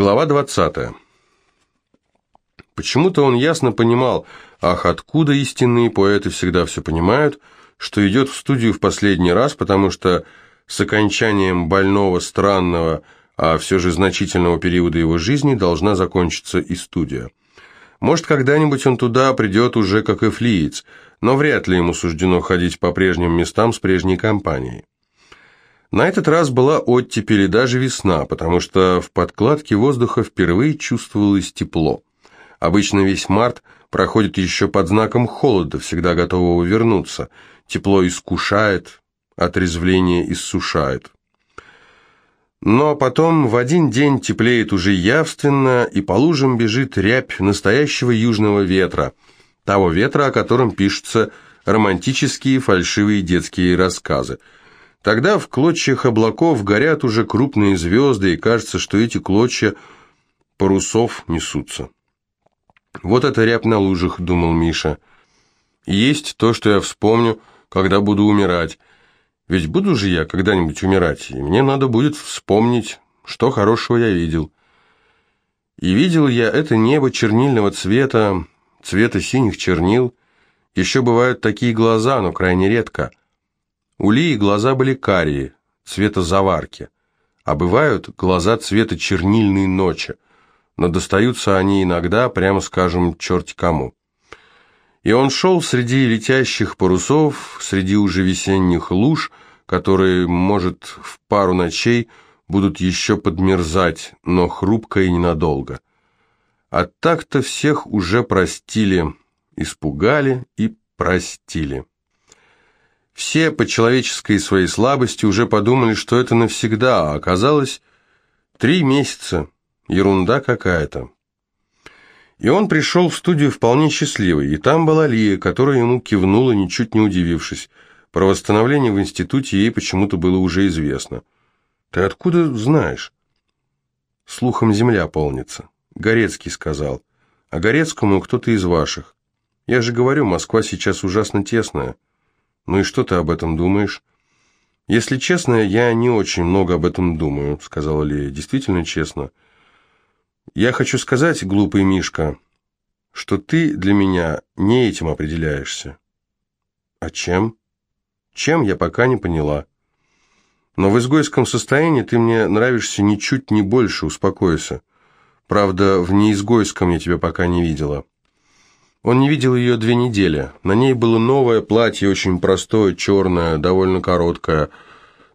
Глава 20. Почему-то он ясно понимал, ах, откуда истинные поэты всегда все понимают, что идет в студию в последний раз, потому что с окончанием больного, странного, а все же значительного периода его жизни должна закончиться и студия. Может, когда-нибудь он туда придет уже как эфлиец, но вряд ли ему суждено ходить по прежним местам с прежней компанией. На этот раз была оттепель и даже весна, потому что в подкладке воздуха впервые чувствовалось тепло. Обычно весь март проходит еще под знаком холода, всегда готового вернуться. Тепло искушает, отрезвление иссушает. Но потом в один день теплеет уже явственно, и по лужам бежит рябь настоящего южного ветра, того ветра, о котором пишутся романтические фальшивые детские рассказы – Тогда в клочьях облаков горят уже крупные звезды, и кажется, что эти клочья парусов несутся. «Вот это рябь на лужах», — думал Миша. «Есть то, что я вспомню, когда буду умирать. Ведь буду же я когда-нибудь умирать, и мне надо будет вспомнить, что хорошего я видел». И видел я это небо чернильного цвета, цвета синих чернил. Еще бывают такие глаза, но крайне редко — у Лии глаза были карие, цвета заварки, а бывают глаза цвета чернильной ночи, но достаются они иногда, прямо скажем, черти кому. И он шел среди летящих парусов, среди уже весенних луж, которые, может, в пару ночей будут еще подмерзать, но хрупко и ненадолго. А так-то всех уже простили, испугали и простили. Все по человеческой своей слабости уже подумали, что это навсегда, а оказалось три месяца. Ерунда какая-то. И он пришел в студию вполне счастливый, и там была Лия, которая ему кивнула, ничуть не удивившись. Про восстановление в институте ей почему-то было уже известно. «Ты откуда знаешь?» «Слухом земля полнится», — Горецкий сказал. «А Горецкому кто-то из ваших. Я же говорю, Москва сейчас ужасно тесная». «Ну и что ты об этом думаешь?» «Если честно, я не очень много об этом думаю», — сказала Лея. «Действительно честно. Я хочу сказать, глупый Мишка, что ты для меня не этим определяешься». «А чем?» «Чем, я пока не поняла». «Но в изгойском состоянии ты мне нравишься ничуть не больше, успокойся. Правда, в неизгойском я тебя пока не видела». Он не видел ее две недели. На ней было новое платье, очень простое, черное, довольно короткое.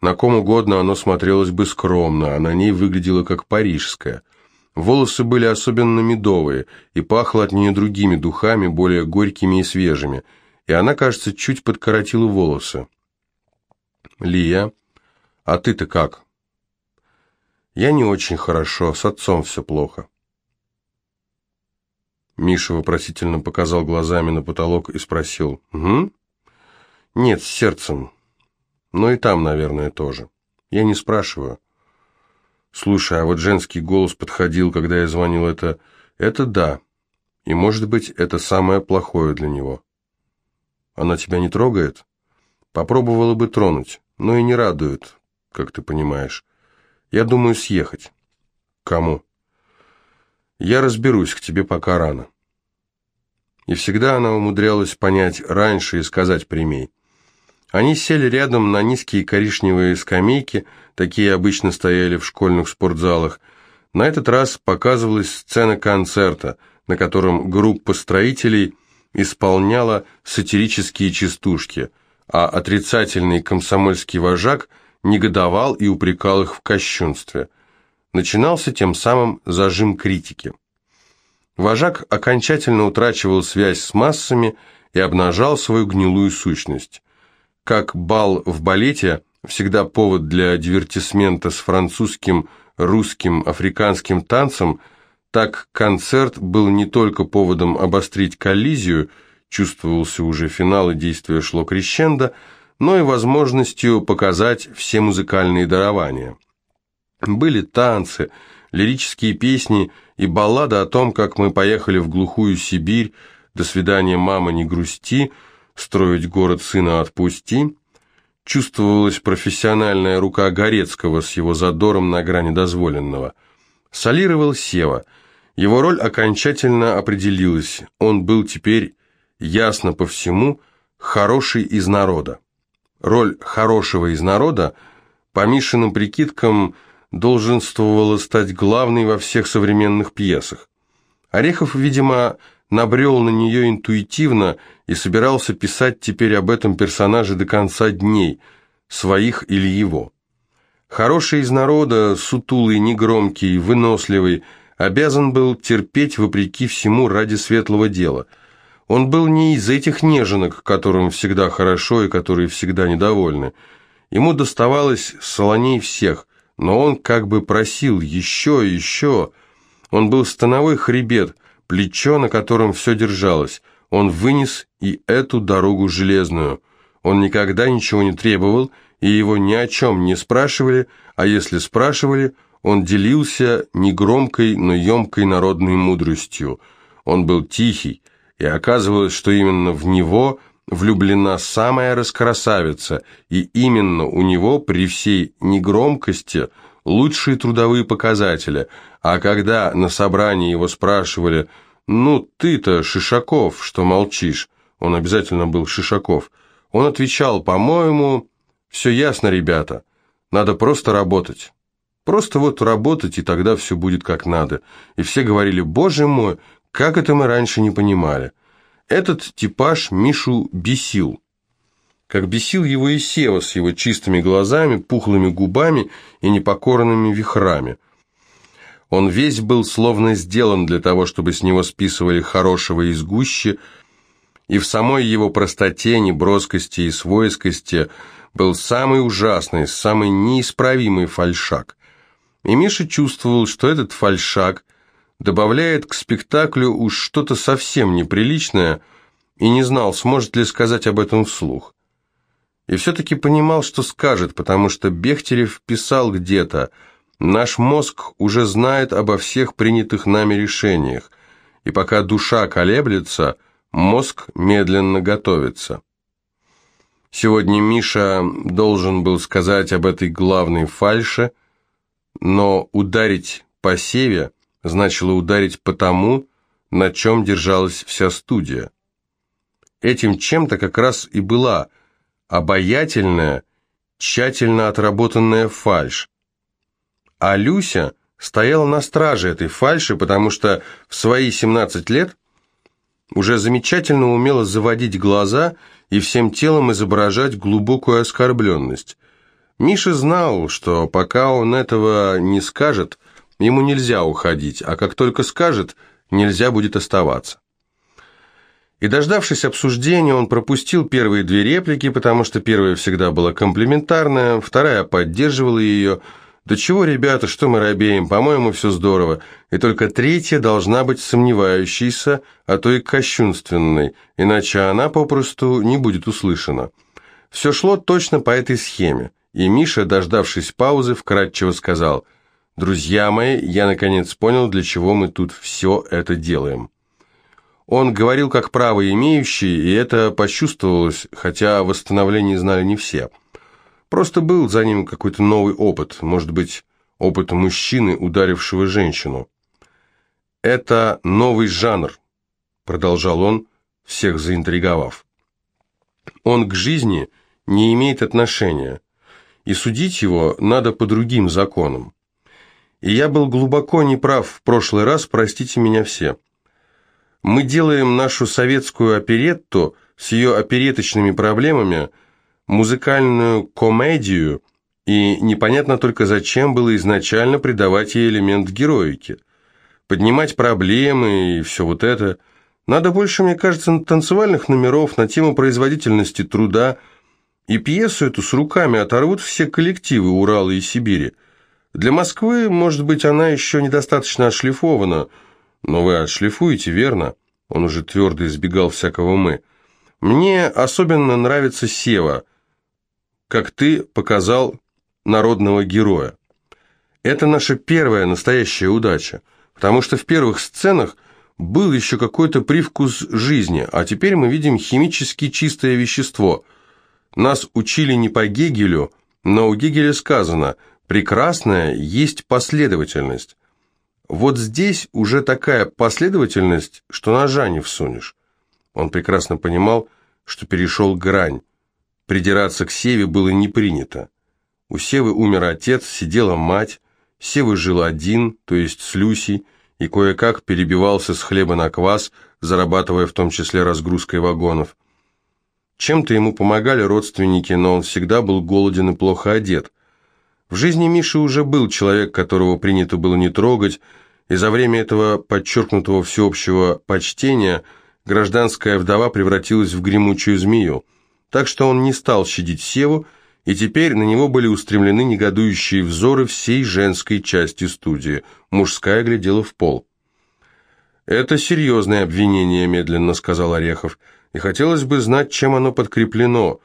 На ком угодно оно смотрелось бы скромно, а на ней выглядело как парижское. Волосы были особенно медовые, и пахло от нее другими духами, более горькими и свежими. И она, кажется, чуть подкоротила волосы. «Лия, а ты-то как?» «Я не очень хорошо, с отцом все плохо». Миша вопросительно показал глазами на потолок и спросил. «Угу?» «Нет, с сердцем. Но и там, наверное, тоже. Я не спрашиваю». «Слушай, а вот женский голос подходил, когда я звонил, это... Это да. И, может быть, это самое плохое для него». «Она тебя не трогает?» «Попробовала бы тронуть, но и не радует, как ты понимаешь. Я думаю съехать». «Кому?» Я разберусь, к тебе пока рано. И всегда она умудрялась понять раньше и сказать прямей. Они сели рядом на низкие коричневые скамейки, такие обычно стояли в школьных спортзалах. На этот раз показывалась сцена концерта, на котором группа строителей исполняла сатирические частушки, а отрицательный комсомольский вожак негодовал и упрекал их в кощунстве – начинался тем самым зажим критики. Вожак окончательно утрачивал связь с массами и обнажал свою гнилую сущность. Как бал в балете всегда повод для дивертисмента с французским, русским, африканским танцем, так концерт был не только поводом обострить коллизию, чувствовался уже финал и действие шло крещендо, но и возможностью показать все музыкальные дарования. Были танцы, лирические песни и баллада о том, как мы поехали в глухую Сибирь, «До свидания, мама, не грусти», «Строить город сына отпусти». Чувствовалась профессиональная рука Горецкого с его задором на грани дозволенного. Солировал Сева. Его роль окончательно определилась. Он был теперь, ясно по всему, хороший из народа. Роль хорошего из народа, по Мишиным прикидкам, долженствовала стать главной во всех современных пьесах. Орехов, видимо, набрел на нее интуитивно и собирался писать теперь об этом персонаже до конца дней, своих или его. Хороший из народа, сутулый, негромкий, выносливый, обязан был терпеть вопреки всему ради светлого дела. Он был не из этих неженок, которым всегда хорошо и которые всегда недовольны. Ему доставалось солоней всех, но он как бы просил еще и еще. Он был становой хребет, плечо, на котором все держалось. Он вынес и эту дорогу железную. Он никогда ничего не требовал, и его ни о чем не спрашивали, а если спрашивали, он делился негромкой, но емкой народной мудростью. Он был тихий, и оказывалось, что именно в него влюблена самая раскрасавица, и именно у него при всей негромкости лучшие трудовые показатели, а когда на собрании его спрашивали «Ну, ты-то, Шишаков, что молчишь?» Он обязательно был Шишаков. Он отвечал «По-моему, все ясно, ребята, надо просто работать». Просто вот работать, и тогда все будет как надо. И все говорили, боже мой, как это мы раньше не понимали. Этот типаж Мишу бесил. Как бесил его и Сева с его чистыми глазами, пухлыми губами и непокорными вихрами. Он весь был словно сделан для того, чтобы с него списывали хорошего из гущи, и в самой его простоте, неброскости и свойскости был самый ужасный, самый неисправимый фальшак. И Миша чувствовал, что этот фальшак добавляет к спектаклю уж что-то совсем неприличное, и не знал, сможет ли сказать об этом вслух. И все-таки понимал, что скажет, потому что Бехтерев писал где-то «Наш мозг уже знает обо всех принятых нами решениях, и пока душа колеблется, мозг медленно готовится». Сегодня Миша должен был сказать об этой главной фальше, но ударить по севе значило ударить по тому, на чем держалась вся студия. Этим чем-то как раз и была обаятельная, тщательно отработанная фальшь. А Люся стояла на страже этой фальши, потому что в свои 17 лет уже замечательно умела заводить глаза и всем телом изображать глубокую оскорбленность. Миша знал, что пока он этого не скажет, ему нельзя уходить, а как только скажет, нельзя будет оставаться. И дождавшись обсуждения, он пропустил первые две реплики, потому что первая всегда была комплиментарная, вторая поддерживала ее – «Да чего, ребята, что мы робеем? По-моему, все здорово. И только третья должна быть сомневающейся, а то и кощунственной, иначе она попросту не будет услышана». Все шло точно по этой схеме, и Миша, дождавшись паузы, вкратчиво сказал, «Друзья мои, я наконец понял, для чего мы тут все это делаем». Он говорил как право имеющий, и это почувствовалось, хотя о восстановлении знали не все – Просто был за ним какой-то новый опыт, может быть, опыт мужчины, ударившего женщину. «Это новый жанр», — продолжал он, всех заинтриговав. «Он к жизни не имеет отношения, и судить его надо по другим законам. И я был глубоко неправ в прошлый раз, простите меня все. Мы делаем нашу советскую оперетту с ее опереточными проблемами – музыкальную комедию, и непонятно только зачем было изначально придавать ей элемент героики. Поднимать проблемы и все вот это. Надо больше, мне кажется, танцевальных номеров на тему производительности труда, и пьесу эту с руками оторвут все коллективы Урала и Сибири. Для Москвы, может быть, она еще недостаточно отшлифована, но вы отшлифуете, верно? Он уже твердо избегал всякого «мы». Мне особенно нравится Сева – как ты показал народного героя. Это наша первая настоящая удача, потому что в первых сценах был еще какой-то привкус жизни, а теперь мы видим химически чистое вещество. Нас учили не по Гегелю, но у Гегеля сказано «прекрасная есть последовательность». Вот здесь уже такая последовательность, что ножа не всунешь. Он прекрасно понимал, что перешел грань. Придираться к Севе было не принято. У Севы умер отец, сидела мать, Сева жил один, то есть с Люсей, и кое-как перебивался с хлеба на квас, зарабатывая в том числе разгрузкой вагонов. Чем-то ему помогали родственники, но он всегда был голоден и плохо одет. В жизни Миши уже был человек, которого принято было не трогать, и за время этого подчеркнутого всеобщего почтения гражданская вдова превратилась в гремучую змею. Так что он не стал щадить Севу, и теперь на него были устремлены негодующие взоры всей женской части студии. Мужская глядела в пол. «Это серьезное обвинение», – медленно сказал Орехов, – «и хотелось бы знать, чем оно подкреплено».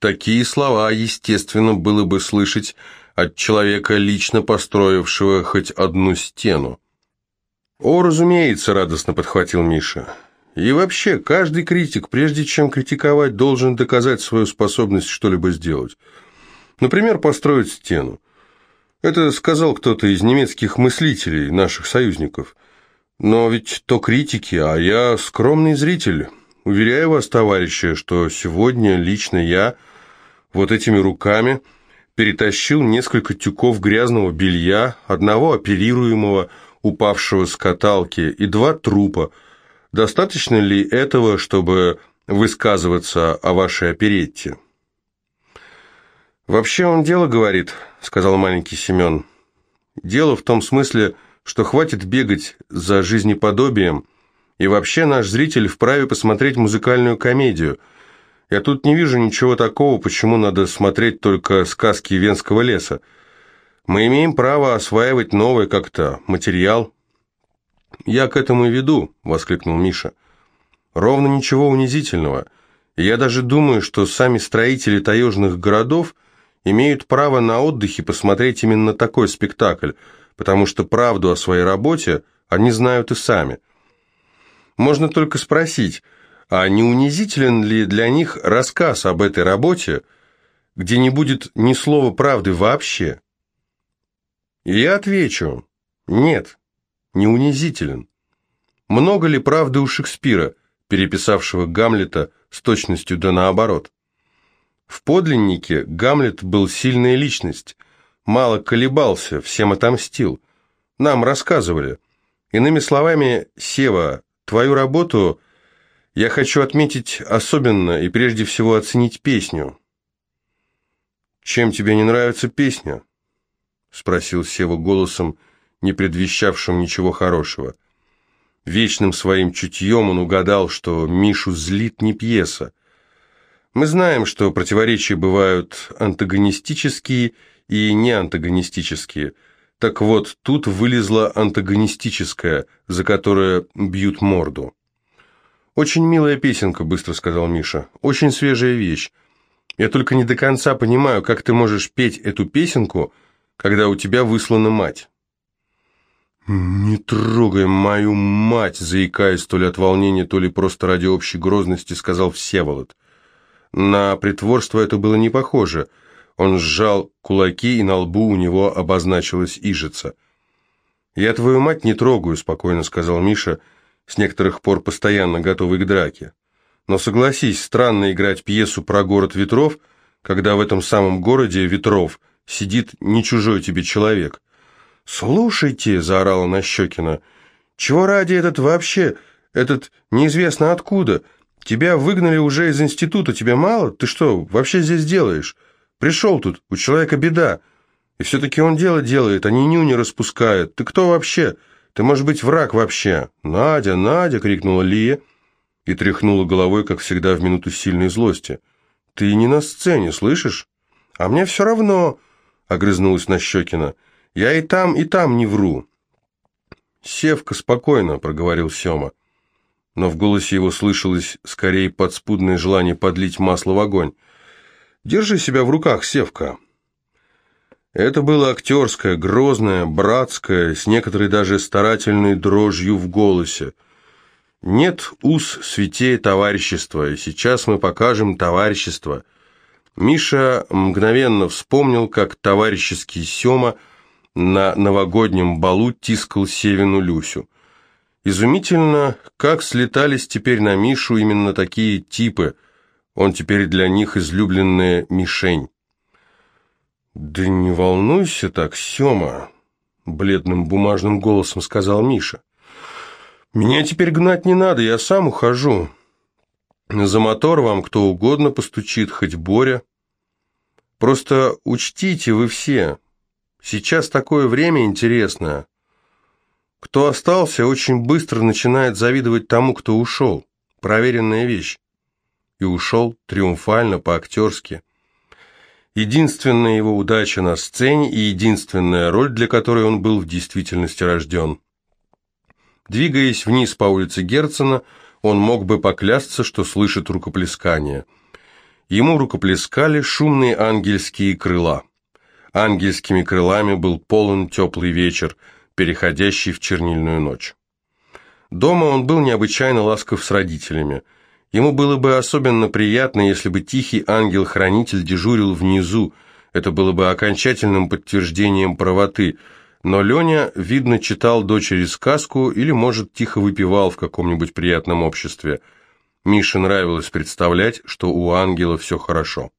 Такие слова, естественно, было бы слышать от человека, лично построившего хоть одну стену. «О, разумеется», – радостно подхватил Миша. «И вообще, каждый критик, прежде чем критиковать, должен доказать свою способность что-либо сделать. Например, построить стену. Это сказал кто-то из немецких мыслителей, наших союзников. Но ведь то критики, а я скромный зритель. Уверяю вас, товарищи, что сегодня лично я вот этими руками перетащил несколько тюков грязного белья, одного оперируемого, упавшего с каталки, и два трупа. Достаточно ли этого, чтобы высказываться о вашей оперетте? «Вообще он дело говорит», — сказал маленький Семен. «Дело в том смысле, что хватит бегать за жизнеподобием, и вообще наш зритель вправе посмотреть музыкальную комедию. Я тут не вижу ничего такого, почему надо смотреть только сказки Венского леса. Мы имеем право осваивать новый как-то материал». «Я к этому и веду», — воскликнул Миша. «Ровно ничего унизительного. Я даже думаю, что сами строители таежных городов имеют право на отдыхе посмотреть именно такой спектакль — потому что правду о своей работе они знают и сами. Можно только спросить, а не унизителен ли для них рассказ об этой работе, где не будет ни слова правды вообще? Я отвечу, нет, не унизителен. Много ли правды у Шекспира, переписавшего Гамлета с точностью да наоборот? В подлиннике Гамлет был сильная личность – мало колебался, всем отомстил. Нам рассказывали. Иными словами, Сева, твою работу я хочу отметить особенно и прежде всего оценить песню. «Чем тебе не нравится песня?» — спросил Сева голосом, не предвещавшим ничего хорошего. Вечным своим чутьем он угадал, что Мишу злит не пьеса. Мы знаем, что противоречия бывают антагонистические и не антагонистические. Так вот, тут вылезла антагонистическая, за которое бьют морду. «Очень милая песенка», — быстро сказал Миша. «Очень свежая вещь. Я только не до конца понимаю, как ты можешь петь эту песенку, когда у тебя выслана мать». «Не трогай мою мать!» — заикаясь то ли от волнения, то ли просто ради общей грозности, сказал Всеволод. На притворство это было не похоже — он сжал кулаки, и на лбу у него обозначилась ижица. «Я твою мать не трогаю», — спокойно сказал Миша, с некоторых пор постоянно готовый к драке. «Но согласись, странно играть пьесу про город ветров, когда в этом самом городе ветров сидит не чужой тебе человек». «Слушайте», — заорала Нащекина, — «чего ради этот вообще, этот неизвестно откуда? Тебя выгнали уже из института, тебе мало? Ты что, вообще здесь делаешь?» Пришел тут, у человека беда. И все-таки он дело делает, они ню не распускают. Ты кто вообще? Ты, может быть, враг вообще?» «Надя, Надя!» — крикнула Лия и тряхнула головой, как всегда, в минуту сильной злости. «Ты не на сцене, слышишь?» «А мне все равно!» — огрызнулась Нащекина. «Я и там, и там не вру!» «Севка, спокойно!» — проговорил Сема. Но в голосе его слышалось скорее подспудное желание подлить масло в огонь. Держи себя в руках, Севка». Это было актерское, грозное, братское, с некоторой даже старательной дрожью в голосе. Нет уз святее товарищества, и сейчас мы покажем товарищество. Миша мгновенно вспомнил, как товарищеский Сема на новогоднем балу тискал Севину Люсю. Изумительно, как слетались теперь на Мишу именно такие типы. Он теперь для них излюбленная мишень. «Да не волнуйся так, Сема», — бледным бумажным голосом сказал Миша. «Меня теперь гнать не надо, я сам ухожу. За мотор вам кто угодно постучит, хоть Боря. Просто учтите вы все, сейчас такое время интересное. Кто остался, очень быстро начинает завидовать тому, кто ушел. Проверенная вещь. И ушел триумфально, по-актерски. Единственная его удача на сцене и единственная роль, для которой он был в действительности рожден. Двигаясь вниз по улице Герцена, он мог бы поклясться, что слышит рукоплескание. Ему рукоплескали шумные ангельские крыла. Ангельскими крылами был полон теплый вечер, переходящий в чернильную ночь. Дома он был необычайно ласков с родителями – Ему было бы особенно приятно, если бы тихий ангел-хранитель дежурил внизу, это было бы окончательным подтверждением правоты, но Леня, видно, читал дочери сказку или, может, тихо выпивал в каком-нибудь приятном обществе. Мише нравилось представлять, что у ангела все хорошо.